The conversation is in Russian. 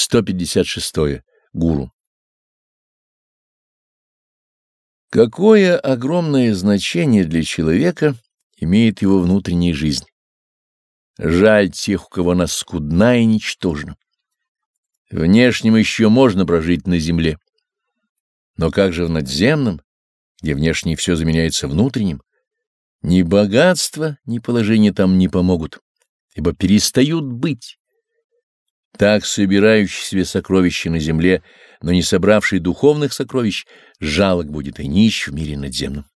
156. -е. Гуру. Какое огромное значение для человека имеет его внутренняя жизнь. Жаль тех, у кого она скудна и ничтожна. Внешним еще можно прожить на земле. Но как же в надземном, где внешне все заменяется внутренним? Ни богатство, ни положение там не помогут, ибо перестают быть. Так собирающий себе сокровища на земле, но не собравший духовных сокровищ, жалок будет и нищ в мире надземном.